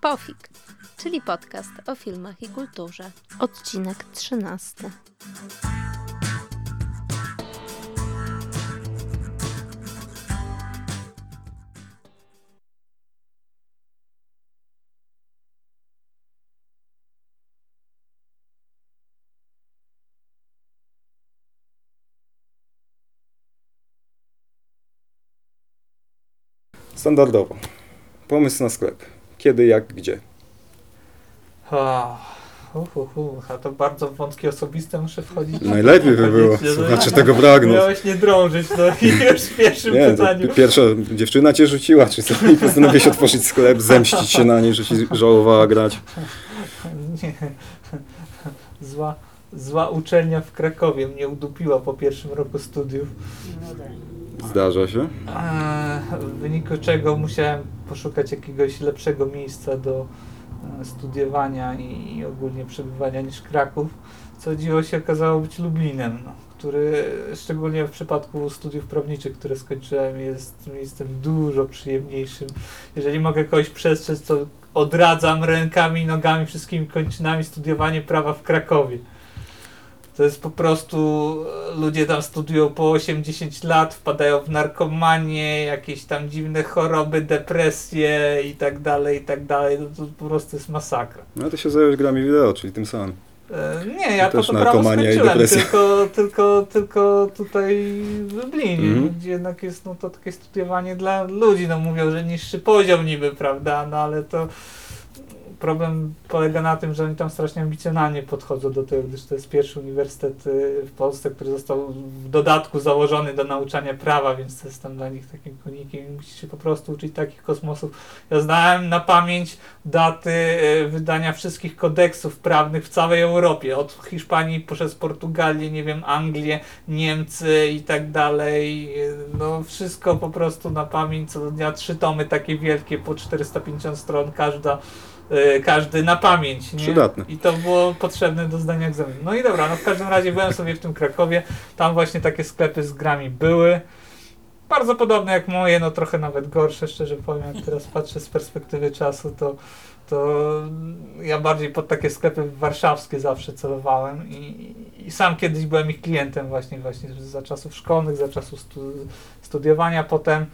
Pofik, czyli podcast o filmach i kulturze. Odcinek 13. Standardowo. Pomysł na sklep. Kiedy, jak, gdzie. A, uh, uh, uh, a to bardzo wątkie osobiste muszę wchodzić. Najlepiej by było. Słuchacze tego pragną. Miałeś nie drążyć, no i już w pierwszym Nie, pytaniu. pierwsza dziewczyna cię rzuciła, czy co? I postanowiłeś otworzyć sklep, zemścić się na niej, że ci żałowała grać. Nie. Zła, zła uczelnia w Krakowie mnie udupiła po pierwszym roku studiów. Zdarza się. W wyniku czego musiałem poszukać jakiegoś lepszego miejsca do e, studiowania i ogólnie przebywania niż Kraków, co dziwo się okazało być Lublinem, no, który szczególnie w przypadku studiów prawniczych, które skończyłem, jest miejscem dużo przyjemniejszym. Jeżeli mogę kogoś przestrzec, to odradzam rękami, nogami, wszystkimi kończynami studiowanie prawa w Krakowie. To jest po prostu, e, ludzie tam studiują po 8-10 lat, wpadają w narkomanię, jakieś tam dziwne choroby, depresje i tak dalej, i tak dalej. No to po prostu jest masakra. No to się zająłeś grami wideo, czyli tym samym. E, Nie, ja To to, też to prawo i skończyłem, tylko, tylko, tylko tutaj w Lublinie, Mhm. gdzie jednak jest no, to takie studiowanie dla ludzi. No mówią, że niższy poziom niby, prawda, no ale to problem polega na tym, że oni tam strasznie ambicjonalnie podchodzą do tego, gdyż to jest pierwszy uniwersytet y, w Polsce, który został w dodatku założony do nauczania prawa, więc to jest tam dla nich takim konikiem. Musisz się po prostu uczyć takich kosmosów. Ja znałem na pamięć daty y, wydania wszystkich kodeksów prawnych w całej Europie, od Hiszpanii poprzez Portugalię, nie wiem, Anglię, Niemcy i tak dalej. No wszystko po prostu na pamięć, co dnia trzy tomy takie wielkie, po 450 stron każda każdy na pamięć. Nie? Przydatne. I to było potrzebne do zdania egzaminu. No i dobra, no w każdym razie byłem sobie w tym Krakowie, tam właśnie takie sklepy z grami były. Bardzo podobne jak moje, no trochę nawet gorsze, szczerze powiem, jak teraz patrzę z perspektywy czasu, to, to ja bardziej pod takie sklepy warszawskie zawsze celowałem i, i sam kiedyś byłem ich klientem właśnie, właśnie za czasów szkolnych, za czasów stu, studiowania potem.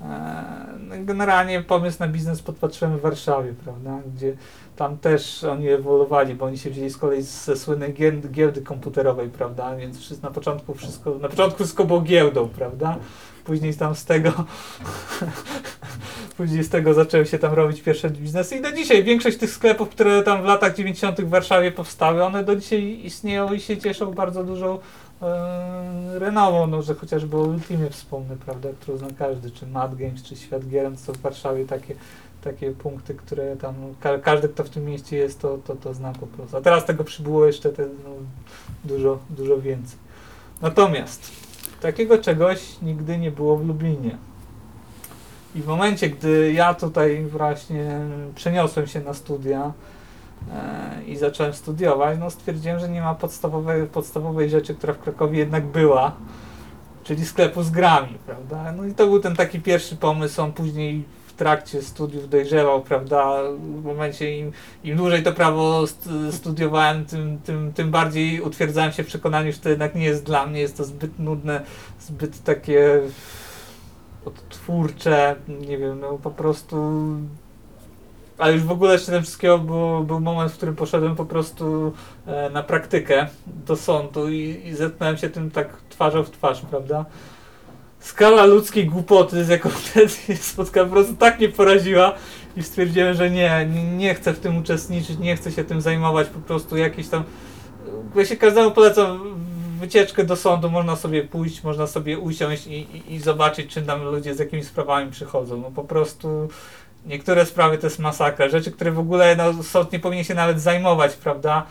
E, Generalnie pomysł na biznes podpatrzyłem w Warszawie, prawda, gdzie tam też oni ewoluowali, bo oni się wzięli z kolei ze słynnej giełdy komputerowej, prawda, więc na początku wszystko, na początku wszystko było giełdą, prawda, później tam z tego później z tego zaczęły się tam robić pierwsze biznesy i do dzisiaj większość tych sklepów, które tam w latach 90. w Warszawie powstały, one do dzisiaj istnieją i się cieszą bardzo dużą e, renową, no, że chociażby o Ultimie wspomnę, prawda, którą zna każdy, czy Mad Games, czy Świat Gier, są w Warszawie takie, takie punkty, które tam, ka każdy, kto w tym mieście jest, to, to, to zna po prostu. A teraz tego przybyło jeszcze te, no, dużo, dużo więcej. Natomiast takiego czegoś nigdy nie było w Lublinie. I w momencie, gdy ja tutaj właśnie przeniosłem się na studia i zacząłem studiować, no stwierdziłem, że nie ma podstawowej, podstawowej rzeczy, która w Krakowie jednak była, czyli sklepu z grami, prawda? No i to był ten taki pierwszy pomysł, on później w trakcie studiów dojrzewał, prawda? W momencie im, im dłużej to prawo st- studiowałem, tym, tym, tym bardziej utwierdzałem się w przekonaniu, że to jednak nie jest dla mnie, jest to zbyt nudne, zbyt takie odtwórcze, nie wiem, no po prostu ale już w ogóle szczytem wszystkiego był, był moment, w którym poszedłem po prostu e, na praktykę do sądu i, i zetknąłem się tym tak twarzą w twarz, prawda? Skala ludzkiej głupoty, z jaką wtedy spotkałem, po prostu tak mnie poraziła i stwierdziłem, że nie, nie, nie chcę w tym uczestniczyć, nie chcę się tym zajmować, po prostu jakieś tam... Ja się każdemu polecam wycieczkę do sądu, można sobie pójść, można sobie usiąść i, i, i zobaczyć, czym tam ludzie z jakimi sprawami przychodzą. No po prostu niektóre sprawy to jest masakra. Rzeczy, które w ogóle no, sąd nie powinien się nawet zajmować, prawda?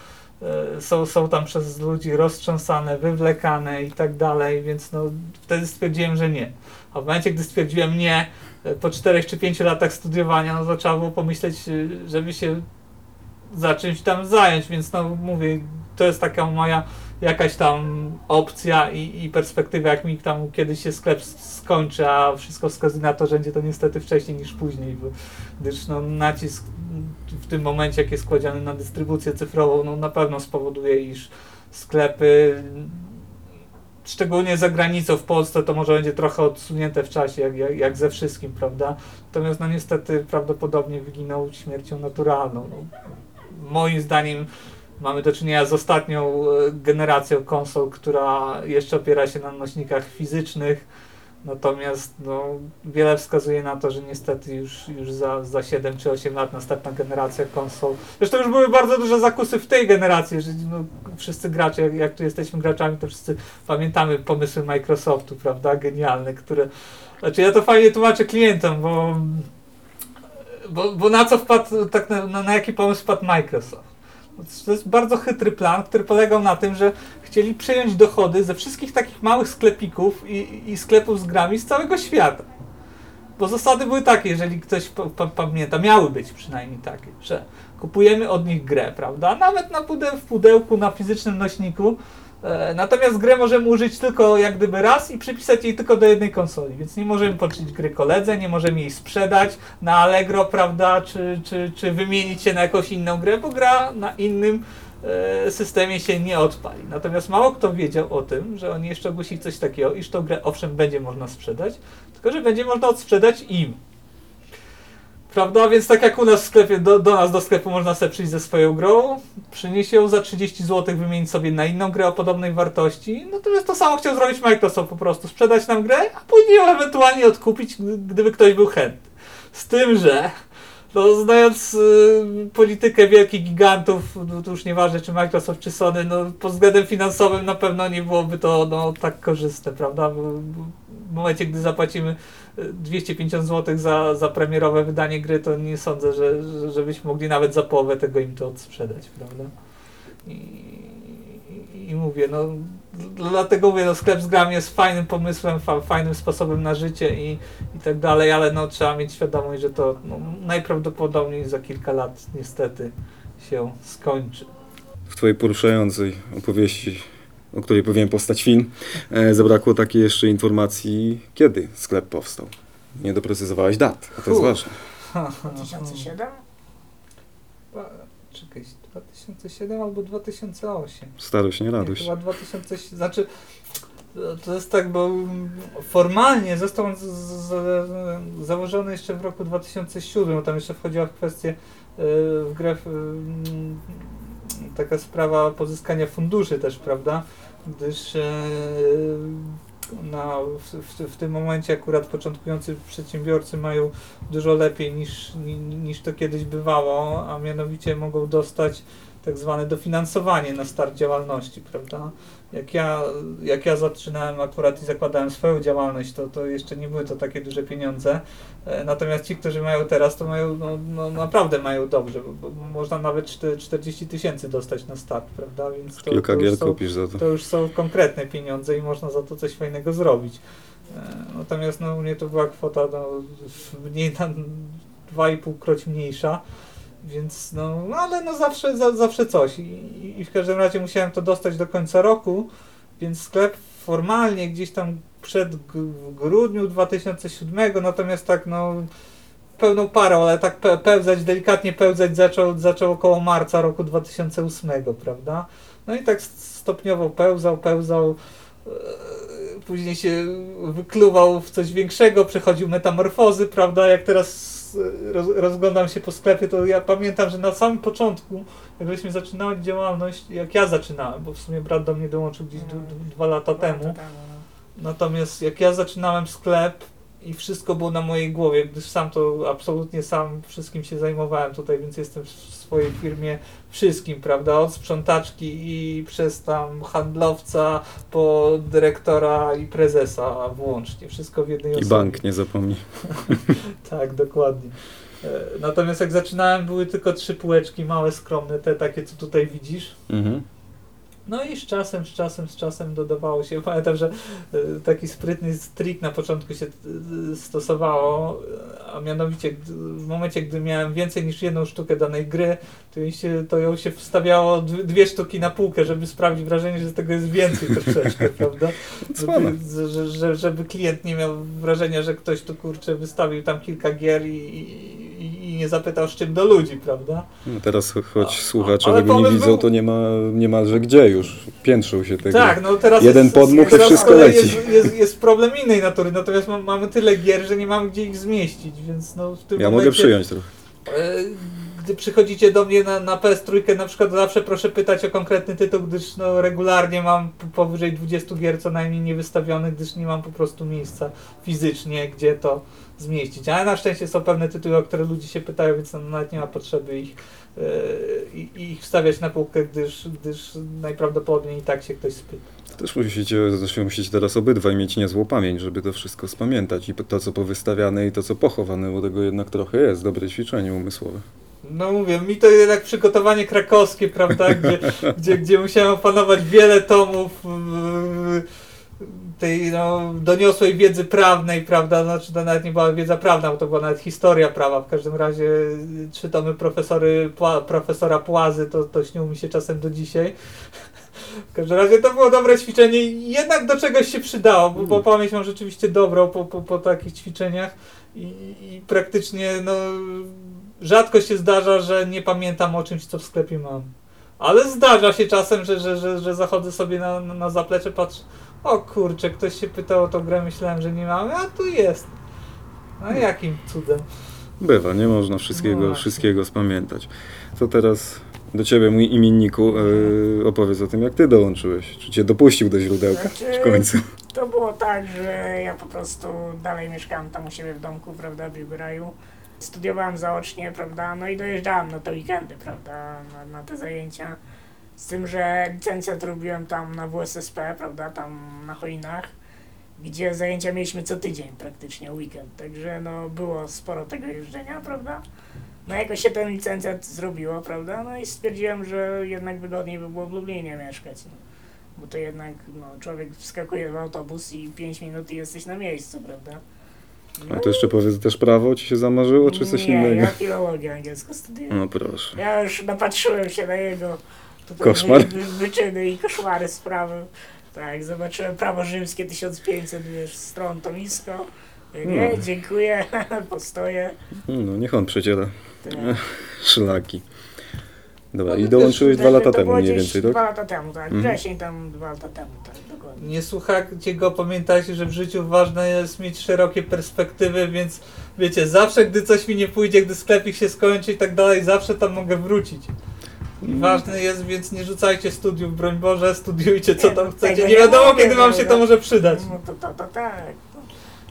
E, Są, są tam przez ludzi roztrząsane, wywlekane i tak dalej, więc no, wtedy stwierdziłem, że nie. A w momencie, gdy stwierdziłem nie, e, po 4 czy 5 latach studiowania, no trzeba było pomyśleć, e, żeby się za czymś tam zająć, więc no mówię, to jest taka moja jakaś tam opcja i, i perspektywa, jak mi tam kiedyś się sklep skończy, a wszystko wskazuje na to, że będzie to niestety wcześniej niż później, bo, gdyż no, nacisk w tym momencie, jak jest kładziony na dystrybucję cyfrową, no, na pewno spowoduje, iż sklepy szczególnie za granicą w Polsce to może będzie trochę odsunięte w czasie, jak, jak, jak ze wszystkim, prawda? Natomiast no niestety prawdopodobnie wyginął śmiercią naturalną. No, moim zdaniem mamy do czynienia z ostatnią e, generacją konsol, która jeszcze opiera się na nośnikach fizycznych. Natomiast no, wiele wskazuje na to, że niestety już, już za, za 7 czy 8 lat następna generacja konsol. Zresztą już były bardzo duże zakusy w tej generacji, że no, wszyscy gracze, jak, jak tu jesteśmy graczami, to wszyscy pamiętamy pomysły Microsoftu, prawda? Genialne, które. Znaczy ja to fajnie tłumaczę klientom, bo, bo, bo na co wpadł, tak na, na, na jaki pomysł wpadł Microsoft? To jest bardzo chytry plan, który polegał na tym, że chcieli przejąć dochody ze wszystkich takich małych sklepików i, i sklepów z grami z całego świata. Bo zasady były takie, jeżeli ktoś pa- pa- pamięta, miały być przynajmniej takie, że kupujemy od nich grę, prawda? Nawet na pudeł, w pudełku, na fizycznym nośniku. E, natomiast grę możemy użyć tylko jak gdyby raz i przypisać jej tylko do jednej konsoli, więc nie możemy poczyć gry koledze, nie możemy jej sprzedać na Allegro, prawda, czy, czy, czy wymienić się na jakąś inną grę, bo gra na innym e, systemie się nie odpali. Natomiast mało kto wiedział o tym, że oni jeszcze ogłosili coś takiego, iż tą grę owszem będzie można sprzedać, tylko że będzie można odsprzedać im. Prawda? Więc tak jak u nas w sklepie, do, do nas do sklepu można sobie przyjść ze swoją grą, przynieść ją za 30 zł, wymienić sobie na inną grę o podobnej wartości. Natomiast to samo chciał zrobić Microsoft po prostu, sprzedać nam grę, a później ją ewentualnie odkupić, gdy- gdyby ktoś był chętny. Z tym, że no, znając y, politykę wielkich gigantów, no, to już nieważne czy Microsoft czy Sony, no, pod względem finansowym na pewno nie byłoby to no, tak korzystne, prawda? Bo, bo w momencie, gdy zapłacimy 250 zł za, za premierowe wydanie gry, to nie sądzę, że, że, żebyśmy mogli nawet za połowę tego im to odsprzedać, prawda? I, i, mówię, no dlatego mówię, no sklep z grami jest fajnym pomysłem, fa, fajnym sposobem na życie i, i tak dalej, ale no trzeba mieć świadomość, że to no, najprawdopodobniej za kilka lat niestety się skończy. W twojej poruszającej opowieści, o której powinien powstać film, e, zabrakło takiej jeszcze informacji, kiedy sklep powstał. Nie doprecyzowałeś dat, a to jest ważne. 2007? Czekaj, 2007 albo 2008. Starość, nie Nie, radość. chyba 2000, znaczy to- jest tak, bo formalnie został on z, z, założony jeszcze w roku 2007, tam jeszcze wchodziła w kwestię y, w grę w, mm, taka sprawa pozyskania funduszy też, prawda? Gdyż e, na, w, w, w tym momencie akurat początkujący przedsiębiorcy mają dużo lepiej niż, ni- niż to kiedyś bywało, a mianowicie mogą dostać tak zwane dofinansowanie na start działalności, prawda? Jak ja, jak ja zaczynałem akurat i zakładałem swoją działalność, to, to jeszcze nie były to takie duże pieniądze. E, Natomiast ci, którzy mają teraz, to mają, no, no naprawdę mają dobrze, bo, bo można nawet czty- 40 tysięcy dostać na start, prawda? Więc to, Kilka to już gier są, kupisz za to. to już są konkretne pieniądze i można za to coś fajnego zrobić. E, Natomiast no, u mnie to była kwota no, mniej na 2,5 kroć mniejsza. Więc no, no ale no zawsze, za, zawsze coś. I, i- w każdym razie musiałem to dostać do końca roku, więc sklep formalnie gdzieś tam przed grudniu 2007, natomiast tak no pełną parą, ale tak pe, pełzać, delikatnie pełzać zaczął, zaczął około marca roku 2008, prawda? No i tak stopniowo pełzał, pełzał. e, Później się wykluwał w coś większego, przechodził metamorfozy, prawda? Jak teraz roz, rozglądam się po sklepie, to ja pamiętam, że na samym początku, jak żeśmy zaczynali działalność, jak ja zaczynałem, bo w sumie brat do mnie dołączył gdzieś d- dwa lata Dwa lata temu, no. Natomiast jak ja zaczynałem sklep i wszystko było na mojej głowie, gdyż sam to absolutnie sam wszystkim się zajmowałem tutaj, więc jestem w swojej firmie wszystkim, prawda? Od sprzątaczki i przez tam handlowca po dyrektora i prezesa włącznie. Wszystko w jednej I osobie. bank, nie zapomnij. Tak, dokładnie. E, Natomiast jak zaczynałem, były tylko trzy półeczki, małe, skromne, te takie, co tutaj widzisz. Mhm. No i z czasem, z czasem, z czasem dodawało się. Pamiętam, że e, taki sprytny trik na początku się e, stosowało, a mianowicie w momencie, gdy miałem więcej niż jedną sztukę danej gry, to, się, to ją się wstawiało dwie sztuki na półkę, żeby sprawić wrażenie, że tego jest więcej troszeczkę, prawda? Żeby, że, że, żeby klient nie miał wrażenia, że ktoś tu kurczę wystawił tam kilka gier i, i, i nie zapytał z czym do ludzi, prawda? No teraz cho- choć A- słuchacze ale tego nie widzą, był- to nie ma niemalże gdzie już. Piętrzą się tego. Tak, no teraz Jeden jest, podmuch i teraz wszystko z kolei leci. Jest, jest, jest problem innej natury, natomiast ma, mamy tyle gier, że nie mamy gdzie ich zmieścić, więc no w tym Ja momencie, mogę przyjąć trochę. e, Gdy przychodzicie do mnie na, na PS3 na przykład zawsze proszę pytać o konkretny tytuł, gdyż no, regularnie mam powyżej 20 gier co najmniej niewystawionych, gdyż nie mam po prostu miejsca fizycznie, gdzie to zmieścić. Ale na szczęście są pewne tytuły, o które ludzie się pytają, więc nawet nie ma potrzeby ich, i- ich wstawiać na półkę, gdyż, gdyż najprawdopodobniej i tak się ktoś spyta. Też musicie, zresztą musicie teraz obydwaj mieć niezłą pamięć, żeby to wszystko spamiętać. I to, co powystawiane, i to, co pochowane, bo tego jednak trochę jest. Dobre ćwiczenie umysłowe. No mówię, mi to jednak przygotowanie krakowskie, prawda, gdzie, gdzie, gdzie musiałem opanować wiele tomów yy, tej no, doniosłej wiedzy prawnej, prawda, znaczy to nawet nie była wiedza prawna, bo to była nawet historia prawa, w każdym razie trzy tomy profesory, Pła, profesora Płazy, to, to śnią mi się czasem do dzisiaj. W każdym razie to było dobre ćwiczenie i jednak do czegoś się przydało, bo, bo pamięć mam rzeczywiście dobrą po, po, po takich ćwiczeniach i, i praktycznie no, rzadko się zdarza, że nie pamiętam o czymś, co w sklepie mam. Ale zdarza się czasem, że, że, że, że zachodzę sobie na, na zaplecze, patrzę, o kurczę, ktoś się pytał o tą grę, myślałem, że nie mamy, a tu jest. No jakim cudem. Bywa, nie można No wszystkiego, właśnie. wszystkiego spamiętać. To teraz do ciebie, mój imienniku, e, opowiedz o tym, jak ty dołączyłeś. Czy cię dopuścił do źródełka Znaczy- w końcu? To było tak, że ja po prostu dalej mieszkałem tam u siebie w domku, prawda, w Biberaju. Studiowałem zaocznie, prawda, no i dojeżdżałem na te weekendy, prawda, na, na te zajęcia. Z tym, że licencjat robiłem tam na WSSP, prawda, tam na Choinach, gdzie zajęcia mieliśmy co tydzień praktycznie, weekend. Także no było sporo tego jeżdżenia, prawda. No jakoś się ten licencjat zrobiło, prawda, no i stwierdziłem, że jednak wygodniej by było w Lublinie mieszkać. No bo to jednak no, człowiek wskakuje w autobus i 5 minut i jesteś na miejscu, prawda? No, A to jeszcze powiedz, też prawo ci się zamarzyło, czy coś nie, innego? ja filologię angielską studiuję. No proszę. Ja już napatrzyłem się na jego tutaj Koszmar? Wy, wy, wyczyny i koszmary sprawy. Tak, zobaczyłem prawo rzymskie 1500 wiesz, stron to nisko. Nie, No. dziękuję, postoję. No, niech on przeciera Tak. szlaki. Dobra, No, i dołączyłeś dwa lata temu mniej więcej, tak? Dwa lata temu, tak. Mhm. Wrzesień tam dwa lata temu, tak, dokładnie. Nie słuchajcie go, pamiętajcie, że w życiu ważne jest mieć szerokie perspektywy, więc wiecie, zawsze gdy coś mi nie pójdzie, gdy sklepik się skończy i tak dalej, zawsze tam mogę wrócić. I ważne jest, więc nie rzucajcie studiów, broń Boże, studiujcie co Nie, tam no, chcecie. Nie nie wiadomo kiedy wam no, się no. to może przydać. No to, to, to tak.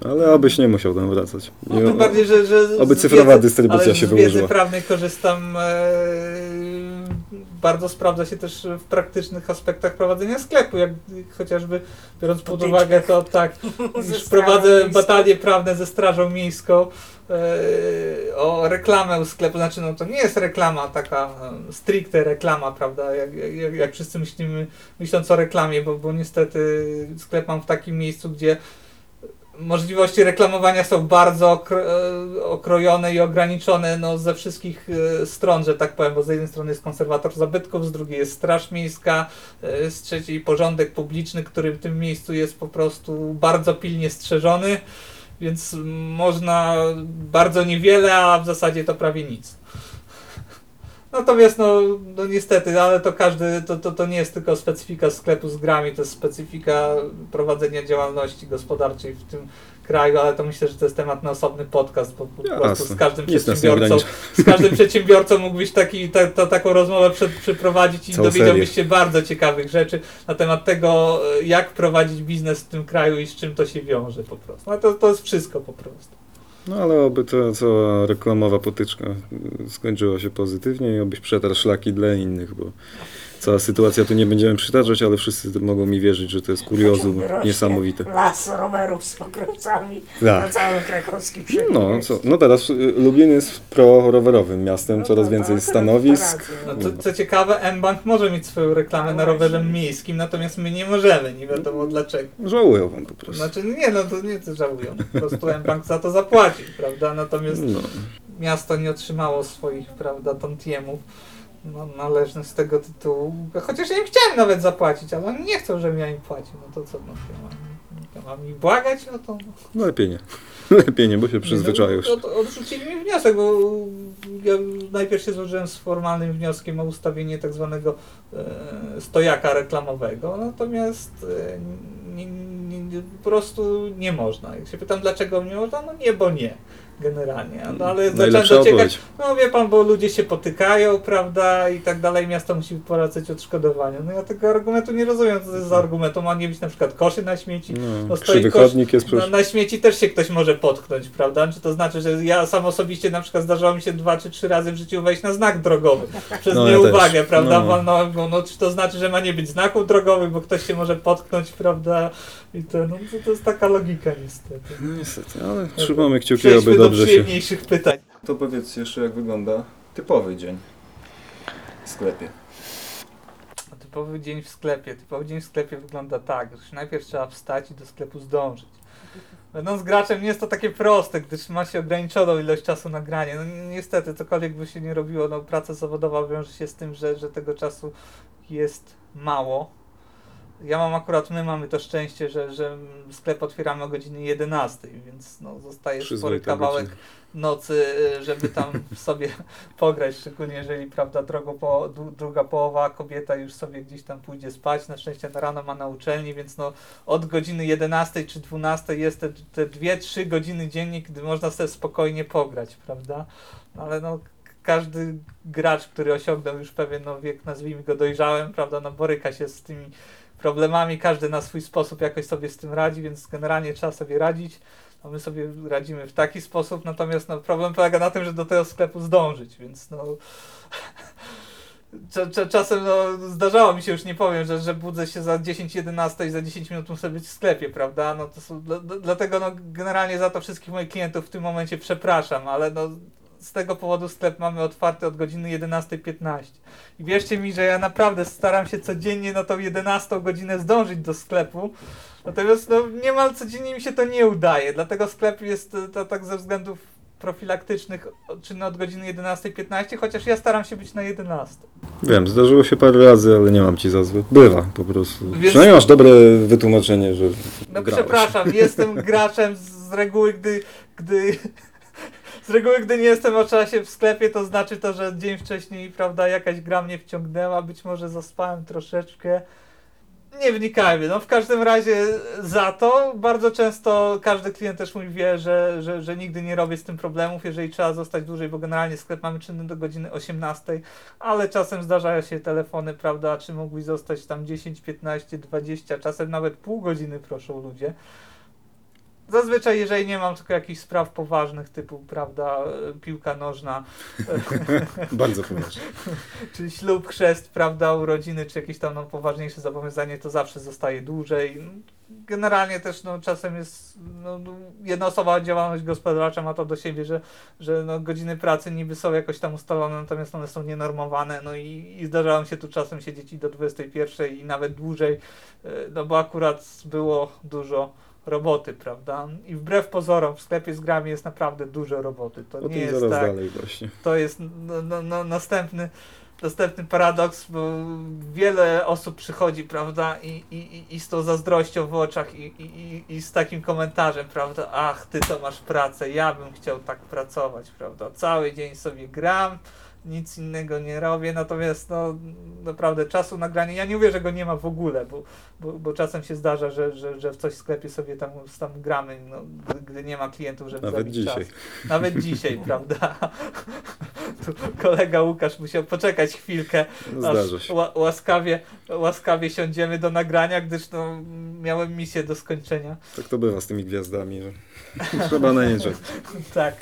Ale abyś nie musiał tam wracać. No I tym bardziej, że, że z Oby cyfrowa wiedzy- dystrybucja ale się z wiedzy wyłożyła. prawnej korzystam e, bardzo sprawdza się też w praktycznych aspektach prowadzenia sklepu, jak chociażby biorąc pod uwagę to tak, iż prowadzę Miejską. batalie prawne ze Strażą Miejską e, o reklamę sklepu, znaczy no to nie jest reklama taka e, stricte reklama, prawda, jak, jak, jak wszyscy myślimy, myśląc o reklamie, bo, bo niestety sklep mam w takim miejscu, gdzie możliwości reklamowania są bardzo e, okrojone i ograniczone no, ze wszystkich e, stron, że tak powiem, bo z jednej strony jest konserwator zabytków, z drugiej jest Straż Miejska, e, z trzeciej porządek publiczny, który w tym miejscu jest po prostu bardzo pilnie strzeżony, więc można bardzo niewiele, a w zasadzie to prawie nic. Natomiast no, no niestety, ale to każdy, to, to, to nie jest tylko specyfika sklepu z grami, to jest specyfika prowadzenia działalności gospodarczej w tym kraju, ale to myślę, że to jest temat na osobny podcast, bo po prostu z każdym Nic przedsiębiorcą, z każdym przedsiębiorcą mógłbyś taki, ta, ta, taką rozmowę przed, przeprowadzić i Całą dowiedziałbyś serię. się bardzo ciekawych rzeczy na temat tego, e, jak prowadzić biznes w tym kraju i z czym to się wiąże po prostu. No to, to jest wszystko po prostu. No ale oby ta cała reklamowa potyczka skończyła się pozytywnie i obyś przetarł szlaki dla innych, bo cała sytuacja tu nie będziemy przytaczać, ale wszyscy mogą mi wierzyć, że to jest kuriozum niesamowite. Las rowerów z pokrowcami Tak. na całym krakowskim No, co, no teraz y, Lublin jest pro-rowerowym miastem, No coraz więcej stanowisk. No to, co ciekawe, M-Bank może mieć swoją reklamę No na rowerze miejskim, natomiast my nie możemy, nie wiadomo dlaczego. Żałują wam po prostu. Znaczy nie, no to nie to żałują, po prostu M-Bank za to zapłacił, prawda, natomiast No. miasto nie otrzymało swoich, prawda, tantiemów no, należnych z tego tytułu, chociaż ja im chciałem nawet zapłacić, ale oni nie chcą, żebym ja im płacił, no to co, no to mam, to mam błagać o to? no lepiej nie. Lepiej nie, bo się przyzwyczają. No, od, odrzucili mi wniosek, bo ja najpierw się złożyłem z formalnym wnioskiem o ustawienie tak zwanego e, stojaka reklamowego, natomiast e, nie, nie, po prostu nie można. Jak się pytam dlaczego nie można, no nie, bo nie. Generalnie, no, ale zacząłem dociekać, no wie pan, bo ludzie się potykają, prawda, i tak dalej, miasto musi wypłacać odszkodowania. No ja tego argumentu nie rozumiem, co to jest za argument, to ma nie być na przykład koszy na śmieci, No, no stoi kosz- jest na, na śmieci też się ktoś może potknąć, prawda? Czy to znaczy, że ja sam osobiście na przykład zdarzało mi się dwa czy trzy razy w życiu wejść na znak drogowy przez No, ja nieuwagę, też. prawda? No. Walnąłem go, no czy to znaczy, że ma nie być znaków drogowych, bo ktoś się może potknąć, prawda? I to, no, to, to jest taka logika niestety. No niestety, ale trzymamy kciuki, Przejdźmy aby do dobrze się... przyjemniejszych pytań. To powiedz jeszcze, jak wygląda typowy dzień w sklepie. Typowy dzień w sklepie. Typowy dzień w sklepie wygląda tak, że najpierw trzeba wstać i do sklepu zdążyć. Będąc graczem nie jest to takie proste, gdyż ma się ograniczoną ilość czasu na granie. No ni- niestety, cokolwiek by się nie robiło, no praca zawodowa wiąże się z tym, że, że tego czasu jest mało. Ja mam akurat, my mamy to szczęście, że, że sklep otwieramy o godzinie 11, więc no, zostaje spory kawałek godzina. nocy, y, żeby tam sobie pograć, szczególnie jeżeli, prawda, drogo po, dru- druga połowa kobieta już sobie gdzieś tam pójdzie spać, na szczęście na rano ma na uczelni, więc no od godziny 11 czy 12 jest te, te 2-3 godziny dziennie, gdy można sobie spokojnie pograć, prawda, ale no każdy gracz, który osiągnął już pewien no, wiek, nazwijmy go dojrzałem, prawda, no boryka się z tymi problemami, każdy na swój sposób jakoś sobie z tym radzi, więc generalnie trzeba sobie radzić. No my sobie radzimy w taki sposób, natomiast no, problem polega na tym, że do tego sklepu zdążyć, więc no. Cza- cza- Czasem no, zdarzało mi się, już nie powiem, że, że budzę się za 10-11 i za 10 minut muszę być w sklepie, prawda? No to są, dla, dla- dlatego no, generalnie za to wszystkich moich klientów w tym momencie przepraszam, ale no, z tego powodu sklep mamy otwarty od godziny 11.15. I wierzcie mi, że ja naprawdę staram się codziennie na tą 11 godzinę zdążyć do sklepu, Natomiast no, niemal codziennie mi się to nie udaje, dlatego sklep jest e, to tak ze względów profilaktycznych czynny od godziny 11.15, chociaż ja staram się być na 11. Wiem, zdarzyło się parę razy, ale nie mam ci za złe. Bywa po prostu. Więc- Przynajmniej masz dobre wytłumaczenie, że No grałeś. przepraszam, jestem graczem z, z reguły, gdy, gdy z reguły, gdy nie jestem o czasie w sklepie, to znaczy to, że dzień wcześniej, prawda, jakaś gra mnie wciągnęła, być może zaspałem troszeczkę. Nie wnikajmy, no w każdym razie za to bardzo często każdy klient też mój wie, że, że, że nigdy nie robię z tym problemów, jeżeli trzeba zostać dłużej, bo generalnie sklep mamy czynny do godziny 18, ale czasem zdarzają się telefony, prawda, czy mógłbyś zostać tam 10, 15, 20, czasem nawet pół godziny proszą ludzie. Zazwyczaj, jeżeli nie mam tylko jakichś spraw poważnych, typu, prawda, piłka nożna, Bardzo poważnie. czy ślub, chrzest, prawda, urodziny, czy jakieś tam no, poważniejsze zobowiązanie, to zawsze zostaje dłużej. Generalnie też no, czasem jest no, no, jednoosobowa działalność gospodarcza ma to do siebie, że, że no, godziny pracy niby są jakoś tam ustalone, natomiast one są nienormowane, no i, i zdarzało się tu czasem siedzieć i do 21 i nawet dłużej, e, no bo akurat było dużo roboty, prawda? I wbrew pozorom w sklepie z grami jest naprawdę dużo roboty. To O nie tym jest tak, to jest no, no, no, następny, następny paradoks, bo wiele osób przychodzi, prawda, i, i, i- z tą zazdrością w oczach i, i, i- i z takim komentarzem, prawda, ach, ty to masz pracę, ja bym chciał tak pracować, prawda, cały dzień sobie gram, nic innego nie robię, natomiast no naprawdę czasu na granie, ja nie mówię, że go nie ma w ogóle, bo, bo, bo czasem się zdarza, że, że, że w coś w sklepie sobie tam, tam gramy, no, gdy, nie ma klientów, żeby Nawet zabić dzisiaj. czas. Nawet dzisiaj, prawda? Tu kolega Łukasz musiał poczekać chwilkę, No, aż łaskawie, łaskawie siądziemy do nagrania, gdyż no, miałem misję do skończenia. Tak to bywa z tymi gwiazdami, że trzeba na nie czekać. tak.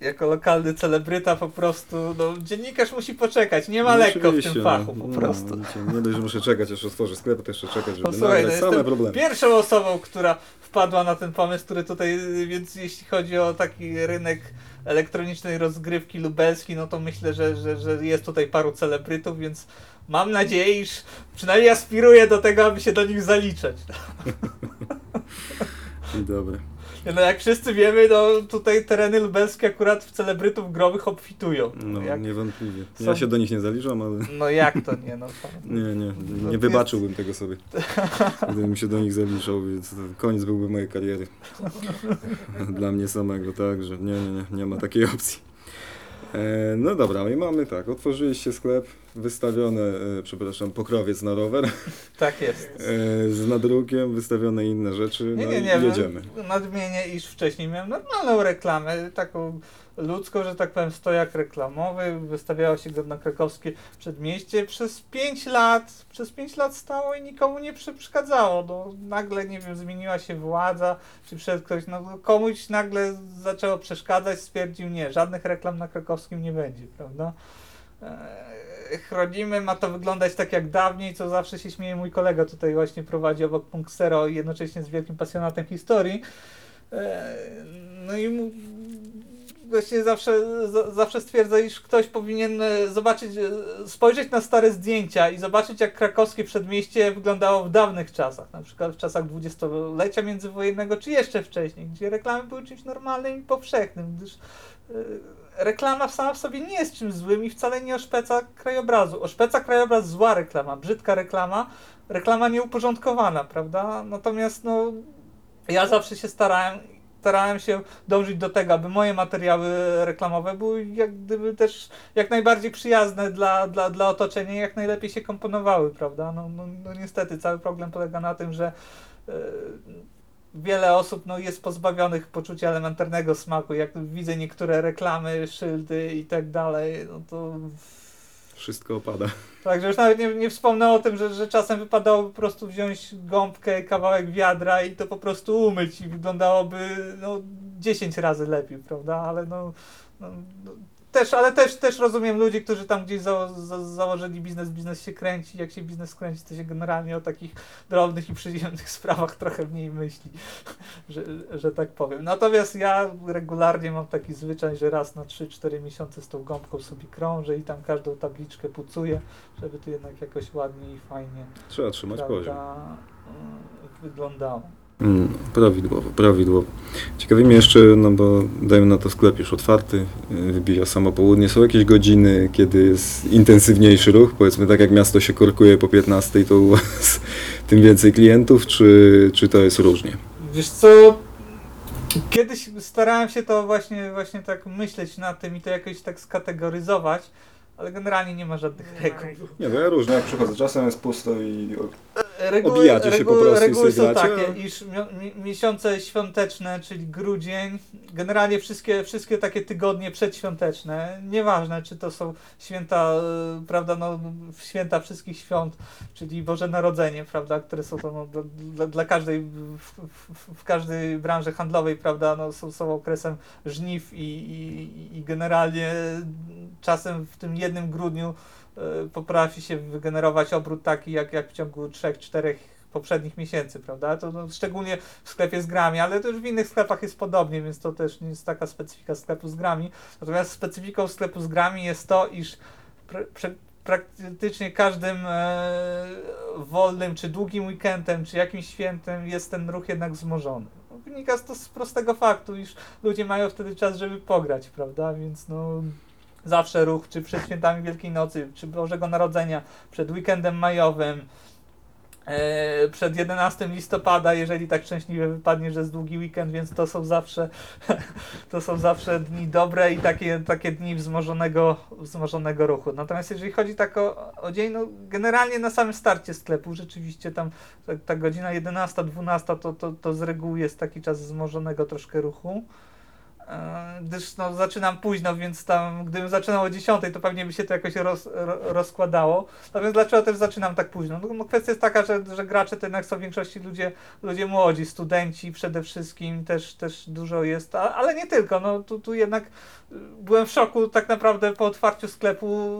Jako lokalny celebryta po prostu, no dziennikarz musi poczekać, nie ma No lekko w tym no. fachu po No, prostu. widzicie, nie dość, że muszę czekać, aż otworzę sklep, to jeszcze czekać, żeby No, słuchaj, no, same problemy. Pierwszą osobą, która wpadła na ten pomysł, który tutaj, więc jeśli chodzi o taki rynek elektronicznej rozgrywki lubelski, no to myślę, że, że, że jest tutaj paru celebrytów, więc mam nadzieję, iż przynajmniej aspiruję do tego, aby się do nich zaliczać. Dobre. No jak wszyscy wiemy, no tutaj tereny lubelskie akurat w celebrytów growych obfitują. No, jak, niewątpliwie. są- Ja się do nich nie zaliczam, ale no jak to nie, no. nie, nie, No, nie wybaczyłbym tego sobie, gdybym się do nich zaliczał, więc to koniec byłby mojej kariery. Dla mnie samego, tak, że nie, nie, nie, nie ma takiej opcji. E, no dobra, i mamy tak, otworzyliście sklep, wystawione, e, przepraszam, pokrowiec na rower, Tak jest. e, z nadrukiem, wystawione inne rzeczy, Nie, no nie, nie. jedziemy. Nadmienię, iż wcześniej miałem normalną reklamę, taką ludzką, że tak powiem, stojak reklamowy. Wystawiało się go na krakowskie przedmieście. Przez 5 lat, przez 5 lat stało i nikomu nie przeszkadzało. No, nagle, nie wiem, zmieniła się władza, czy przed ktoś, no komuś nagle zaczęło przeszkadzać, stwierdził nie, żadnych reklam na krakowskim nie będzie, prawda? Eee, Chronimy, ma to wyglądać tak jak dawniej, co zawsze się śmieje mój kolega tutaj właśnie prowadzi obok Punksero i jednocześnie z wielkim pasjonatem historii. Eee, No i mu właśnie zawsze, za- zawsze stwierdza, iż ktoś powinien e, zobaczyć, e, spojrzeć na stare zdjęcia i zobaczyć, jak krakowskie przedmieście wyglądało w dawnych czasach, na przykład w czasach dwudziestolecia międzywojennego, czy jeszcze wcześniej, gdzie reklamy były czymś normalnym i powszechnym, gdyż e, reklama sama w sobie nie jest czymś złym i wcale nie oszpeca krajobrazu. Oszpeca krajobraz zła reklama, brzydka reklama, reklama nieuporządkowana, prawda? Natomiast no, ja zawsze się starałem, starałem się dążyć do tego, aby moje materiały reklamowe były jak gdyby też jak najbardziej przyjazne dla, dla, dla otoczenia i jak najlepiej się komponowały, prawda? No, no, no niestety cały problem polega na tym, że e, wiele osób no, jest pozbawionych poczucia elementarnego smaku. Jak widzę niektóre reklamy, szyldy i tak dalej, no to Wszystko opada. Także już nawet nie, nie wspomnę o tym, że, że czasem wypadało po prostu wziąć gąbkę, kawałek wiadra i to po prostu umyć i wyglądałoby no, 10 razy lepiej, prawda? Ale no, no, no też, ale też, też rozumiem ludzi, którzy tam gdzieś za, za, założyli biznes, biznes się kręci. Jak się biznes kręci, to się generalnie o takich drobnych i przyziemnych sprawach trochę mniej myśli, że, że tak powiem. Natomiast ja regularnie mam taki zwyczaj, że raz na 3-4 miesiące z tą gąbką sobie krążę i tam każdą tabliczkę pucuję, żeby to jednak jakoś ładnie i fajnie Trzeba trzymać poziom. prawda, y, wyglądało. Mm, prawidłowo, prawidłowo. Ciekawi mnie jeszcze, no bo dajmy na to sklep już otwarty, y, wybija samo południe. Są jakieś godziny, kiedy jest intensywniejszy ruch? Powiedzmy tak jak miasto się korkuje po 15, to u was tym więcej klientów, czy, czy to jest różnie? Wiesz co, kiedyś starałem się to właśnie, właśnie tak myśleć nad tym i to jakoś tak skategoryzować, ale generalnie nie ma żadnych reguł. Nie, bo ja różnie jak przychodzę, czasem jest pusto i Reguły, Obijacie się reguły, po prostu i reguły sobie są gracie, takie, iż mi, mi, miesiące świąteczne, czyli grudzień, generalnie wszystkie, wszystkie takie tygodnie przedświąteczne, nieważne czy to są święta, e, prawda, no, święta wszystkich świąt, czyli Boże Narodzenie, prawda, które są to no, dla, dla, dla każdej, w, w, w każdej branży handlowej, prawda, no, są, są okresem żniw i, i, i generalnie czasem w tym jednym grudniu e, potrafi się wygenerować obrót taki jak, jak w ciągu 3-4 poprzednich miesięcy, prawda? To no, szczególnie w sklepie z grami, ale też w innych sklepach jest podobnie, więc to też nie jest taka specyfika sklepu z grami. Natomiast specyfiką sklepu z grami jest to, iż pr- prze- praktycznie każdym e, wolnym, czy długim weekendem, czy jakimś świętem jest ten ruch jednak wzmożony. No, Wynika to z prostego faktu, iż ludzie mają wtedy czas, żeby pograć, prawda? Więc no zawsze ruch, czy przed świętami Wielkiej Nocy, czy Bożego Narodzenia, przed weekendem majowym, e, przed 11 listopada, jeżeli tak szczęśliwie wypadnie, że jest długi weekend, więc to są zawsze to są zawsze dni dobre i takie, takie dni wzmożonego, wzmożonego ruchu. Natomiast jeżeli chodzi tak o, o dzień, no generalnie na samym starcie sklepu rzeczywiście tam ta, ta godzina 11, 12 to, to, to z reguły jest taki czas wzmożonego troszkę ruchu. E, gdyż no, zaczynam późno, więc tam gdybym zaczynał o 10, to pewnie by się to jakoś roz, ro, rozkładało. No więc dlaczego też zaczynam tak późno? No, no kwestia jest taka, że, że gracze to jednak są w większości ludzie, ludzie młodzi, studenci przede wszystkim, też, też dużo jest, a, ale nie tylko, no tu, tu jednak byłem w szoku tak naprawdę po otwarciu sklepu,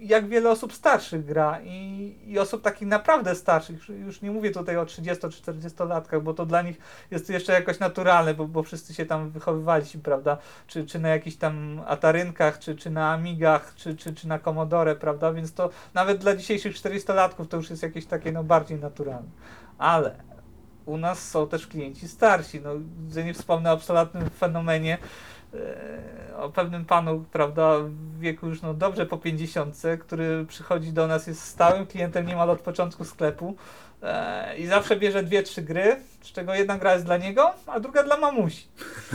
jak wiele osób starszych gra i, i osób takich naprawdę starszych, już nie mówię tutaj o 30 czy 40 latkach, bo to dla nich jest jeszcze jakoś naturalne, bo, bo wszyscy się tam wychowywali, prawda, czy, czy na jakichś tam Atarynkach, czy, czy na Amigach, czy, czy, czy na Commodore, prawda, więc to nawet dla dzisiejszych 400-latków to już jest jakieś takie no bardziej naturalne. Ale u nas są też klienci starsi, no, że nie wspomnę o absolutnym fenomenie, o pewnym panu, prawda, w wieku już no dobrze po 50, który przychodzi do nas, jest stałym klientem niemal od początku sklepu e, i zawsze bierze dwie, trzy gry, z czego jedna gra jest dla niego, a druga dla mamusi.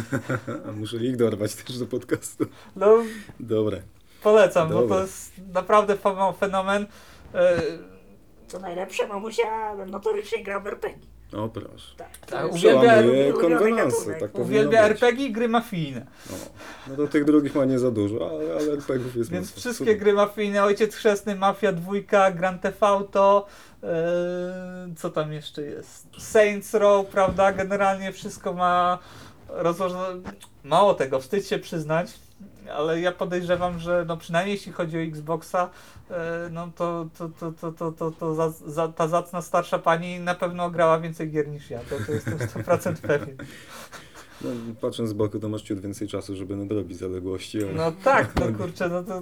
A muszę ich dorwać też do podcastu. No, Dobre. polecam, bo Dobra. to jest naprawdę fe- fenomen. E, Co najlepsze, mamusia notorycznie gra w RPG. O proszę. Tak, Tak, uwielbia- Przełamuje ulubiony konwenanse, gatunek. tak powinno uwielbia być. RPG i gry mafijne. O, no to tych drugich ma nie za dużo, ale, ale RPGów jest Więc mocno. wszystkie Super. gry mafijne, Ojciec Chrzestny, Mafia 2, Grand Theft Auto, e, co tam jeszcze jest? Saints Row, prawda? Generalnie wszystko ma rozłożone. Mało tego, wstyd się przyznać, ale ja podejrzewam, że no przynajmniej jeśli chodzi o Xboxa, e, no to, to, to, to, to, to, to za, za, ta zacna starsza pani na pewno grała więcej gier niż ja, to, to jestem 100% pewien. No, patrząc z boku, to masz ciut więcej czasu, żeby nadrobić zaległości. Ale... No tak, no kurczę, no to...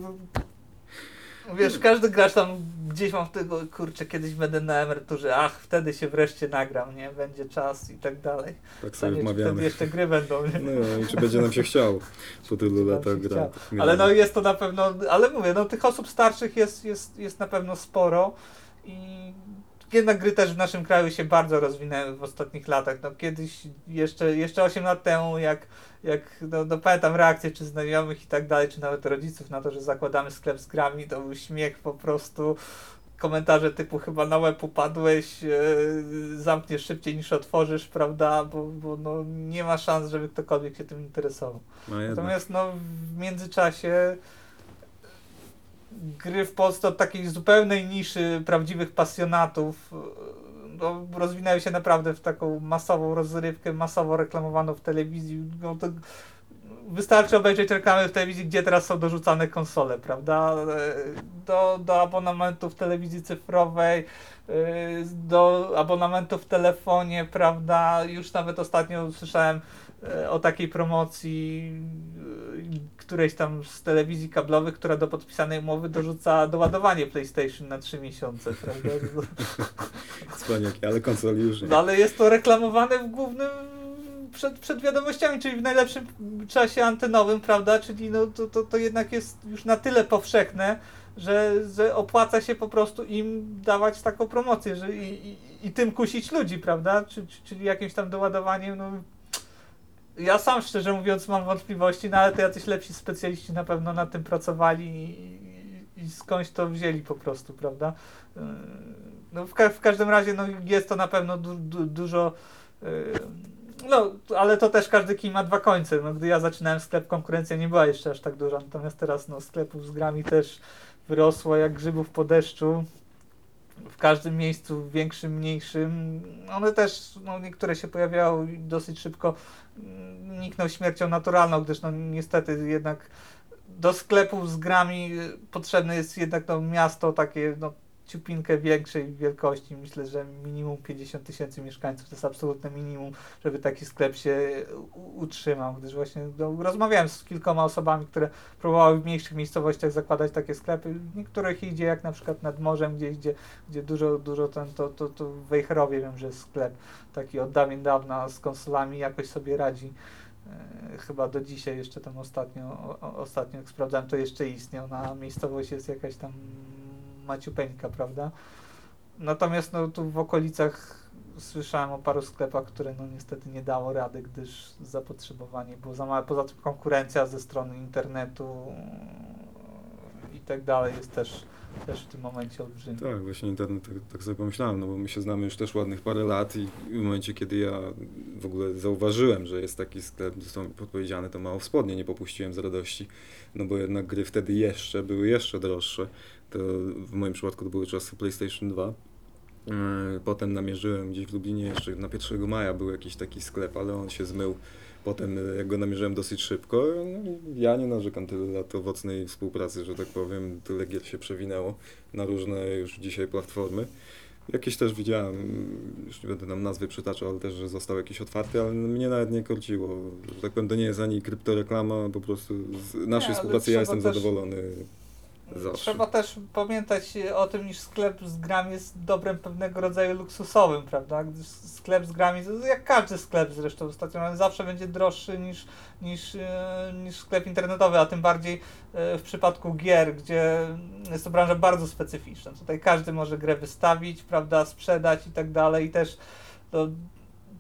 wiesz, każdy gracz tam gdzieś mam tego, kurczę, kiedyś będę na emeryturze, ach, wtedy się wreszcie nagram, nie? Będzie czas i tak dalej. tak sobie czy wtedy wmawiamy. jeszcze gry będą, nie? No i czy będzie nam się chciało po tylu latach się gra. chciało. gra. Ale no jest to na pewno, ale mówię, no tych osób starszych jest, jest, jest na pewno sporo i jednak gry też w naszym kraju się bardzo rozwinęły w ostatnich latach. No kiedyś, jeszcze, jeszcze 8 lat temu, jak, jak no, no pamiętam reakcje czy znajomych i tak dalej, czy nawet rodziców na to, że zakładamy sklep z grami, to był śmiech po prostu. Komentarze typu chyba na łeb upadłeś, e, zamkniesz szybciej niż otworzysz, prawda? Bo, bo no, nie ma szans, żeby ktokolwiek się tym interesował. Jednak. Natomiast no, w międzyczasie gry w Polsce od takiej zupełnej niszy prawdziwych pasjonatów no, rozwinęły się naprawdę w taką masową rozrywkę, masowo reklamowaną w telewizji. No, to wystarczy obejrzeć reklamy w telewizji, gdzie teraz są dorzucane konsole, prawda? E, Do, do abonamentu w telewizji cyfrowej, e, do abonamentu w telefonie, prawda? Już nawet ostatnio słyszałem e, o takiej promocji e, którejś tam z telewizji kablowych, która do podpisanej umowy dorzuca doładowanie PlayStation na 3 miesiące, prawda? Cwaniaki, ale konsoli już nie. No ale jest to reklamowane w głównym przed, przed wiadomościami, czyli w najlepszym czasie antenowym, prawda? Czyli no to, to, to jednak jest już na tyle powszechne, że, że opłaca się po prostu im dawać taką promocję, że i, i, i tym kusić ludzi, prawda? Czy, czy, czyli jakimś tam doładowaniem, no ja sam szczerze mówiąc mam wątpliwości, no ale to jacyś lepsi specjaliści na pewno nad tym pracowali i, i, skądś to wzięli po prostu, prawda? No w, ka- w każdym razie no, jest to na pewno du, du, dużo. yy, No, ale to też każdy kij ma dwa końce. No, gdy ja zaczynałem sklep, konkurencja nie była jeszcze aż tak duża. Natomiast teraz no, sklepów z grami też wyrosło jak grzybów po deszczu. W każdym miejscu, większym, mniejszym. One też, no, niektóre się pojawiały dosyć szybko. mm, Nikną śmiercią naturalną, gdyż no, niestety jednak do sklepów z grami potrzebne jest jednak no, miasto takie no, ciupinkę większej wielkości. Myślę, że minimum 50 tysięcy mieszkańców to jest absolutne minimum, żeby taki sklep się utrzymał. Gdyż właśnie no, rozmawiałem z kilkoma osobami, które próbowały w mniejszych miejscowościach zakładać takie sklepy. Niektórych idzie jak na przykład nad morzem, gdzieś, gdzie, gdzie dużo, dużo ten, to, to, to w Wejherowie wiem, że jest sklep taki od dawien dawna z konsolami jakoś sobie radzi. E, Chyba do dzisiaj jeszcze tam ostatnio, ostatnio jak sprawdzałem, to jeszcze istniał. Na miejscowość jest jakaś tam maciupeńka, prawda? Natomiast no, tu w okolicach słyszałem o paru sklepach, które no niestety nie dało rady, gdyż zapotrzebowanie było za małe. Poza tym konkurencja ze strony internetu i tak dalej jest też też w tym momencie olbrzymi. Tak, właśnie internet, tak, tak sobie pomyślałem, no bo my się znamy już też ładnych parę lat i w momencie, kiedy ja w ogóle zauważyłem, że jest taki sklep, został podpowiedziany, to mało spodnie nie popuściłem z radości, no bo jednak gry wtedy jeszcze były jeszcze droższe. To w moim przypadku to były czasy PlayStation 2. Yy, Potem namierzyłem gdzieś w Lublinie jeszcze na 1 maja był jakiś taki sklep, ale on się zmył. Potem yy, jak go namierzyłem dosyć szybko, no ja nie narzekam tyle lat owocnej współpracy, że tak powiem, tyle gier się przewinęło na różne już dzisiaj platformy. Jakieś też widziałem, już nie będę nam nazwy przytaczał, ale też, że został jakiś otwarty, ale mnie nawet nie korciło. Że tak powiem, to nie jest ani kryptoreklama, po prostu z naszej ale współpracy ja jestem też- zadowolony zawsze. Trzeba też pamiętać o tym, iż sklep z grami jest dobrem pewnego rodzaju luksusowym, prawda? Gdyż sklep z grami, jak każdy sklep zresztą stacjonarny, zawsze będzie droższy niż, niż, e, niż sklep internetowy, a tym bardziej e, w przypadku gier, gdzie jest to branża bardzo specyficzna. Tutaj każdy może grę wystawić, prawda, sprzedać i tak dalej i też to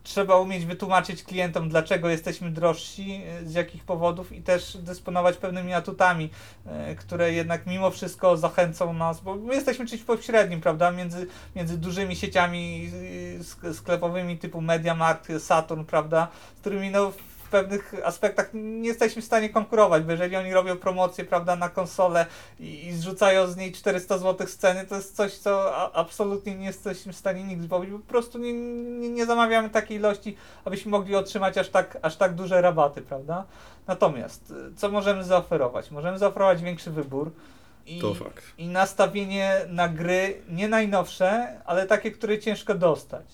trzeba umieć wytłumaczyć klientom, dlaczego jesteśmy drożsi, e, z jakich powodów i też dysponować pewnymi atutami, e, które jednak mimo wszystko zachęcą nas, bo my jesteśmy czymś pośrednim, prawda, między, między dużymi sieciami e, sk- sklepowymi typu MediaMarkt, Saturn, prawda, z którymi no pewnych aspektach nie jesteśmy w stanie konkurować, bo jeżeli oni robią promocję, prawda, na konsolę i, i zrzucają z niej 400 zł z ceny, to jest coś, co a, absolutnie nie jesteśmy w stanie nigdy zrobić, bo po prostu nie, nie, nie zamawiamy takiej ilości, abyśmy mogli otrzymać aż tak, aż tak duże rabaty, prawda? Natomiast, y, co możemy zaoferować? Możemy zaoferować większy wybór i, i nastawienie na gry nie najnowsze, ale takie, które ciężko dostać.